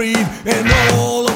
and all